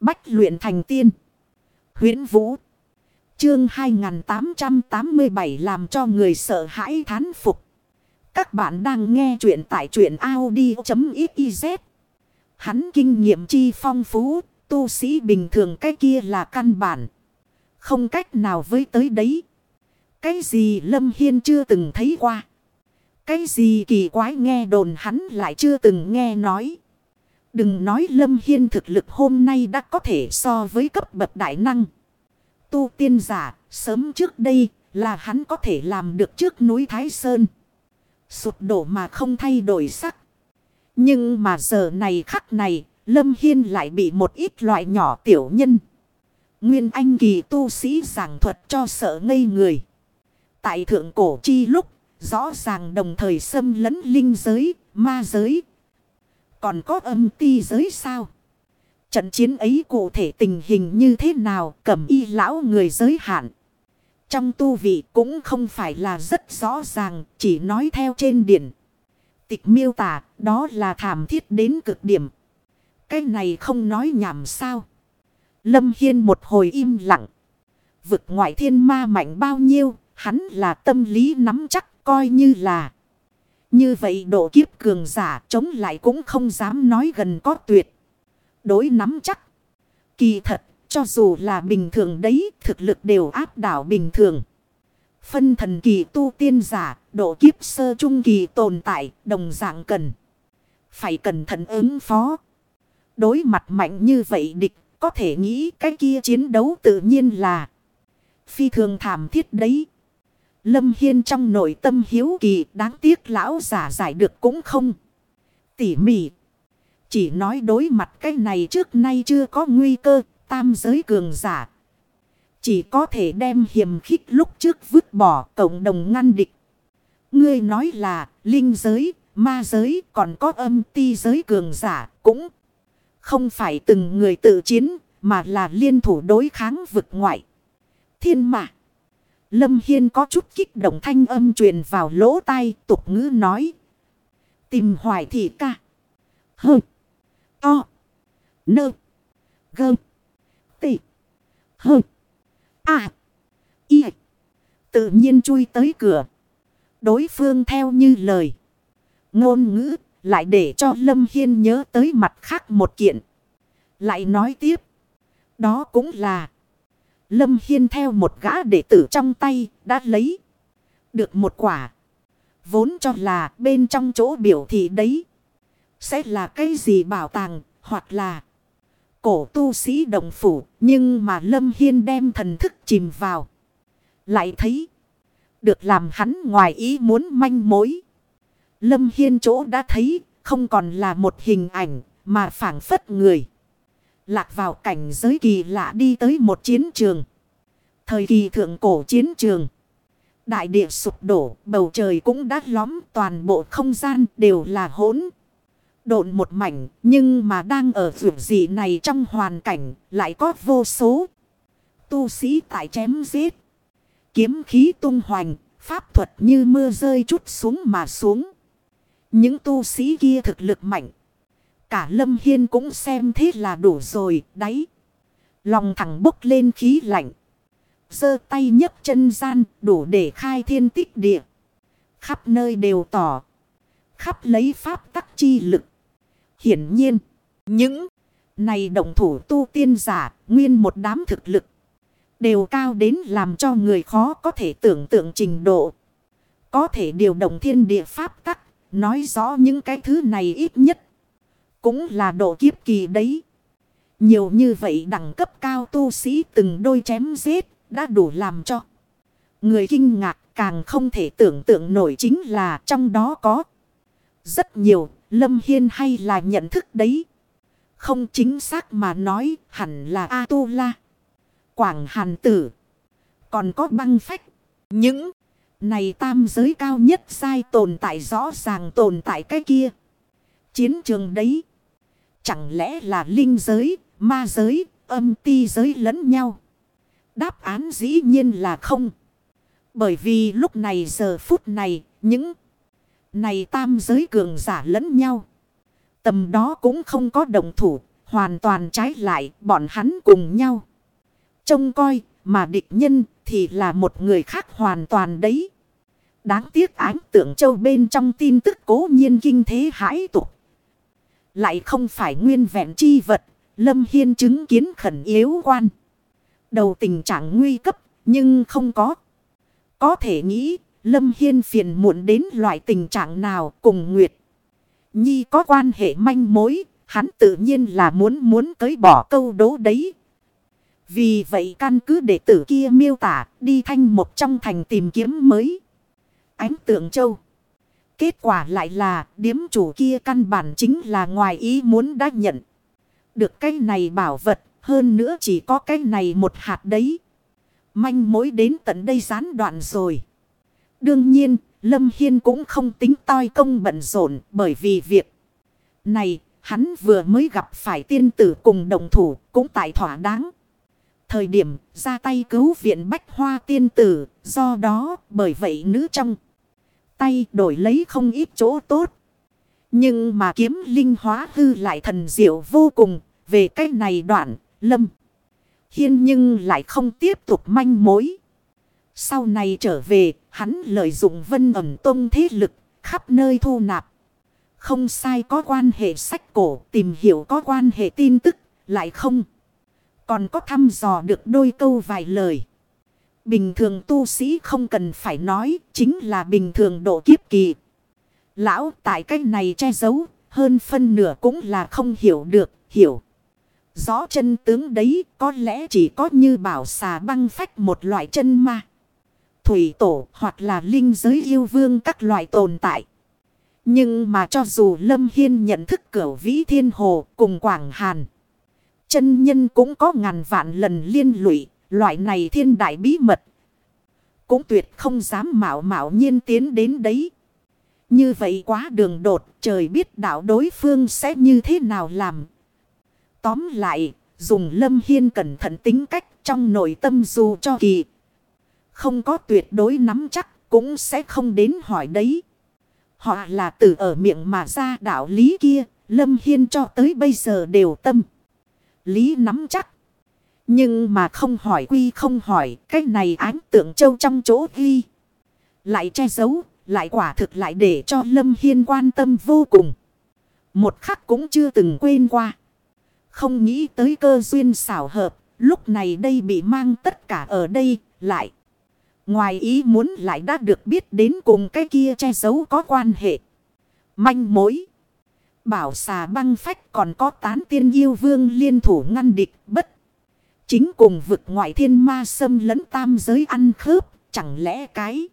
Bách luyện thành tiên. huyễn Vũ. Chương 2887 làm cho người sợ hãi thán phục. Các bạn đang nghe truyện tại truyện Audi.xyz. Hắn kinh nghiệm chi phong phú, tu sĩ bình thường cái kia là căn bản. Không cách nào với tới đấy. Cái gì Lâm Hiên chưa từng thấy qua. Cái gì kỳ quái nghe đồn hắn lại chưa từng nghe nói. Đừng nói Lâm Hiên thực lực hôm nay đã có thể so với cấp bậc đại năng. Tu tiên giả, sớm trước đây là hắn có thể làm được trước núi Thái Sơn. Sụp đổ mà không thay đổi sắc. Nhưng mà giờ này khắc này, Lâm Hiên lại bị một ít loại nhỏ tiểu nhân. Nguyên Anh kỳ tu sĩ giảng thuật cho sợ ngây người. Tại thượng cổ chi lúc, rõ ràng đồng thời xâm lấn linh giới, ma giới. Còn có âm ti giới sao? Trận chiến ấy cụ thể tình hình như thế nào cẩm y lão người giới hạn. Trong tu vị cũng không phải là rất rõ ràng, chỉ nói theo trên điển. Tịch miêu tả, đó là thảm thiết đến cực điểm. Cái này không nói nhảm sao. Lâm Hiên một hồi im lặng. Vực ngoại thiên ma mạnh bao nhiêu, hắn là tâm lý nắm chắc coi như là. Như vậy độ kiếp cường giả chống lại cũng không dám nói gần có tuyệt. Đối nắm chắc. Kỳ thật, cho dù là bình thường đấy, thực lực đều áp đảo bình thường. Phân thần kỳ tu tiên giả, độ kiếp sơ trung kỳ tồn tại, đồng dạng cần. Phải cẩn thận ứng phó. Đối mặt mạnh như vậy địch, có thể nghĩ cái kia chiến đấu tự nhiên là phi thường thảm thiết đấy. Lâm Hiên trong nội tâm hiếu kỳ đáng tiếc lão giả giải được cũng không. Tỉ mỉ. Chỉ nói đối mặt cái này trước nay chưa có nguy cơ tam giới cường giả. Chỉ có thể đem hiểm khích lúc trước vứt bỏ cộng đồng ngăn địch. Ngươi nói là linh giới, ma giới còn có âm ti giới cường giả cũng không phải từng người tự chiến mà là liên thủ đối kháng vực ngoại. Thiên mạng. Lâm Hiên có chút kích động thanh âm truyền vào lỗ tai, tục ngữ nói. Tìm hoài thị ca. Hơ. To. Nơ. Gơ. Tị. Hơ. À. Y. Tự nhiên chui tới cửa. Đối phương theo như lời. Ngôn ngữ lại để cho Lâm Hiên nhớ tới mặt khác một kiện. Lại nói tiếp. Đó cũng là. Lâm Hiên theo một gã đệ tử trong tay đã lấy được một quả. Vốn cho là bên trong chỗ biểu thị đấy. Sẽ là cái gì bảo tàng hoặc là cổ tu sĩ đồng phủ. Nhưng mà Lâm Hiên đem thần thức chìm vào. Lại thấy được làm hắn ngoài ý muốn manh mối. Lâm Hiên chỗ đã thấy không còn là một hình ảnh mà phản phất người lạc vào cảnh giới kỳ lạ đi tới một chiến trường. Thời kỳ thượng cổ chiến trường. Đại địa sụp đổ, bầu trời cũng đã lóm toàn bộ không gian đều là hỗn. Độn một mảnh, nhưng mà đang ở vượt gì này trong hoàn cảnh, lại có vô số. Tu sĩ tại chém giết. Kiếm khí tung hoành, pháp thuật như mưa rơi chút xuống mà xuống. Những tu sĩ kia thực lực mạnh. Cả Lâm Hiên cũng xem thế là đủ rồi, đấy. Lòng thẳng bốc lên khí lạnh. giơ tay nhấc chân gian, đủ để khai thiên tích địa. Khắp nơi đều tỏ. Khắp lấy pháp tắc chi lực. Hiển nhiên, những này động thủ tu tiên giả, nguyên một đám thực lực. Đều cao đến làm cho người khó có thể tưởng tượng trình độ. Có thể điều động thiên địa pháp tắc, nói rõ những cái thứ này ít nhất cũng là độ kiếp kỳ đấy. Nhiều như vậy đẳng cấp cao tu sĩ từng đôi chém giết đã đủ làm cho. Người kinh ngạc càng không thể tưởng tượng nổi chính là trong đó có. Rất nhiều, Lâm Hiên hay là nhận thức đấy. Không chính xác mà nói hẳn là A-tu-la. Quảng Hàn Tử. Còn có băng phách. Những này tam giới cao nhất sai tồn tại rõ ràng tồn tại cái kia. Chiến trường đấy. Chẳng lẽ là linh giới, ma giới, âm ti giới lẫn nhau? Đáp án dĩ nhiên là không. Bởi vì lúc này giờ phút này, những này tam giới cường giả lẫn nhau. Tầm đó cũng không có đồng thủ, Hoàn toàn trái lại bọn hắn cùng nhau. Trông coi mà địch nhân thì là một người khác hoàn toàn đấy. Đáng tiếc ánh tượng châu bên trong tin tức cố nhiên kinh thế hãi tục. Lại không phải nguyên vẹn chi vật. Lâm Hiên chứng kiến khẩn yếu quan. Đầu tình trạng nguy cấp, nhưng không có. Có thể nghĩ, Lâm Hiên phiền muộn đến loại tình trạng nào cùng Nguyệt. Nhi có quan hệ manh mối. Hắn tự nhiên là muốn muốn tới bỏ câu đố đấy. Vì vậy căn cứ đệ tử kia miêu tả, đi thanh một trong thành tìm kiếm mới. Ánh tượng châu. Kết quả lại là điếm chủ kia căn bản chính là ngoài ý muốn đã nhận. Được cái này bảo vật hơn nữa chỉ có cái này một hạt đấy. Manh mối đến tận đây gián đoạn rồi. Đương nhiên Lâm Hiên cũng không tính toi công bận rộn bởi vì việc này hắn vừa mới gặp phải tiên tử cùng đồng thủ cũng tại thỏa đáng. Thời điểm ra tay cứu viện bách hoa tiên tử, do đó bởi vậy nữ trong tay đổi lấy không ít chỗ tốt. Nhưng mà kiếm linh hóa hư lại thần diệu vô cùng, về cái này đoạn, lâm. Hiên nhưng lại không tiếp tục manh mối. Sau này trở về, hắn lợi dụng vân ẩm tông thế lực, khắp nơi thu nạp. Không sai có quan hệ sách cổ, tìm hiểu có quan hệ tin tức, lại không. Còn có thăm dò được đôi câu vài lời. Bình thường tu sĩ không cần phải nói, chính là bình thường độ kiếp kỳ. Lão tại cách này che giấu, hơn phân nửa cũng là không hiểu được, hiểu. Rõ chân tướng đấy có lẽ chỉ có như bảo xà băng phách một loại chân ma. Thủy tổ hoặc là linh giới yêu vương các loại tồn tại. Nhưng mà cho dù Lâm Hiên nhận thức cửu vĩ thiên hồ cùng Quảng Hàn. Chân nhân cũng có ngàn vạn lần liên lụy, loại này thiên đại bí mật. Cũng tuyệt không dám mạo mạo nhiên tiến đến đấy. Như vậy quá đường đột, trời biết đạo đối phương sẽ như thế nào làm. Tóm lại, dùng lâm hiên cẩn thận tính cách trong nội tâm dù cho kỳ. Không có tuyệt đối nắm chắc, cũng sẽ không đến hỏi đấy. Họ là từ ở miệng mà ra đạo lý kia, lâm hiên cho tới bây giờ đều tâm lý nắm chắc. Nhưng mà không hỏi quy không hỏi, cái này ánh tượng châu trong chỗ ghi. Lại che giấu, lại quả thực lại để cho Lâm Hiên quan tâm vô cùng. Một khắc cũng chưa từng quên qua. Không nghĩ tới cơ duyên xảo hợp, lúc này đây bị mang tất cả ở đây, lại. Ngoài ý muốn lại đã được biết đến cùng cái kia che giấu có quan hệ. Manh mối. Bảo xà băng phách còn có tán tiên yêu vương liên thủ ngăn địch bất. Chính cùng vực ngoại thiên ma xâm lẫn tam giới ăn khớp. Chẳng lẽ cái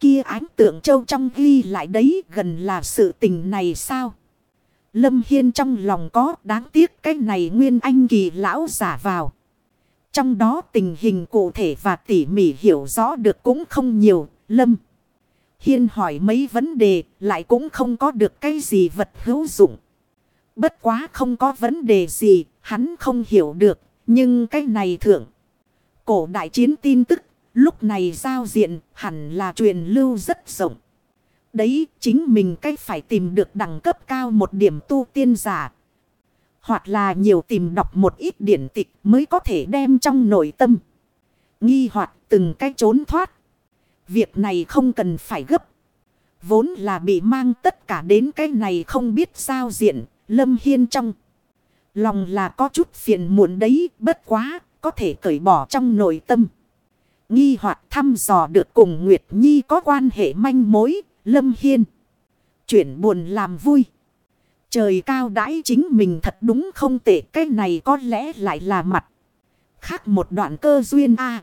kia ánh tượng châu trong ghi lại đấy gần là sự tình này sao? Lâm Hiên trong lòng có đáng tiếc cái này nguyên anh kỳ lão giả vào. Trong đó tình hình cụ thể và tỉ mỉ hiểu rõ được cũng không nhiều. Lâm. Hiên hỏi mấy vấn đề, lại cũng không có được cái gì vật hữu dụng. Bất quá không có vấn đề gì, hắn không hiểu được. Nhưng cái này thượng. Cổ đại chiến tin tức, lúc này giao diện hẳn là truyền lưu rất rộng. Đấy chính mình cách phải tìm được đẳng cấp cao một điểm tu tiên giả. Hoặc là nhiều tìm đọc một ít điển tịch mới có thể đem trong nội tâm. Nghi hoặc từng cái trốn thoát Việc này không cần phải gấp. Vốn là bị mang tất cả đến cái này không biết sao diện. Lâm Hiên trong. Lòng là có chút phiền muộn đấy. Bất quá. Có thể cởi bỏ trong nội tâm. Nghi hoặc thăm dò được cùng Nguyệt Nhi có quan hệ manh mối. Lâm Hiên. Chuyển buồn làm vui. Trời cao đãi chính mình thật đúng không tệ. Cái này có lẽ lại là mặt. Khác một đoạn cơ duyên a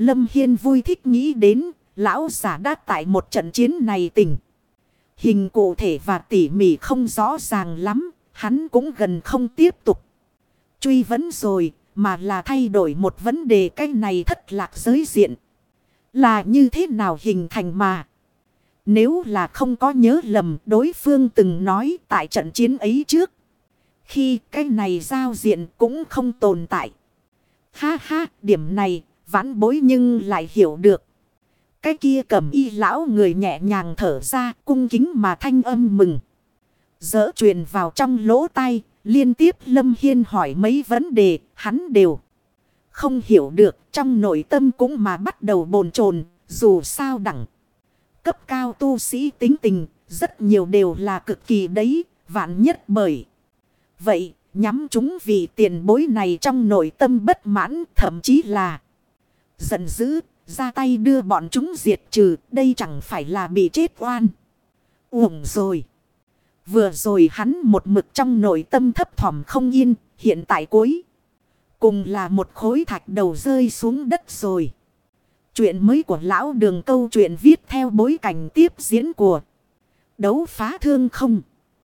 Lâm Hiên vui thích nghĩ đến, lão giả đã tại một trận chiến này tỉnh, Hình cụ thể và tỉ mỉ không rõ ràng lắm, hắn cũng gần không tiếp tục. Truy vấn rồi, mà là thay đổi một vấn đề cái này thất lạc giới diện. Là như thế nào hình thành mà? Nếu là không có nhớ lầm đối phương từng nói tại trận chiến ấy trước. Khi cái này giao diện cũng không tồn tại. Ha ha, điểm này vãn bối nhưng lại hiểu được. Cái kia cầm y lão người nhẹ nhàng thở ra cung kính mà thanh âm mừng. Dỡ truyền vào trong lỗ tai, Liên tiếp Lâm Hiên hỏi mấy vấn đề, hắn đều không hiểu được, trong nội tâm cũng mà bắt đầu bồn chồn dù sao đẳng. Cấp cao tu sĩ tính tình, rất nhiều đều là cực kỳ đấy, vạn nhất bởi. Vậy, nhắm chúng vì tiền bối này trong nội tâm bất mãn, thậm chí là giận dữ, ra tay đưa bọn chúng diệt trừ, đây chẳng phải là bị chết oan. Uổng rồi. Vừa rồi hắn một mực trong nội tâm thấp thỏm không yên, hiện tại cuối. Cùng là một khối thạch đầu rơi xuống đất rồi. Chuyện mới của lão đường câu chuyện viết theo bối cảnh tiếp diễn của đấu phá thương không.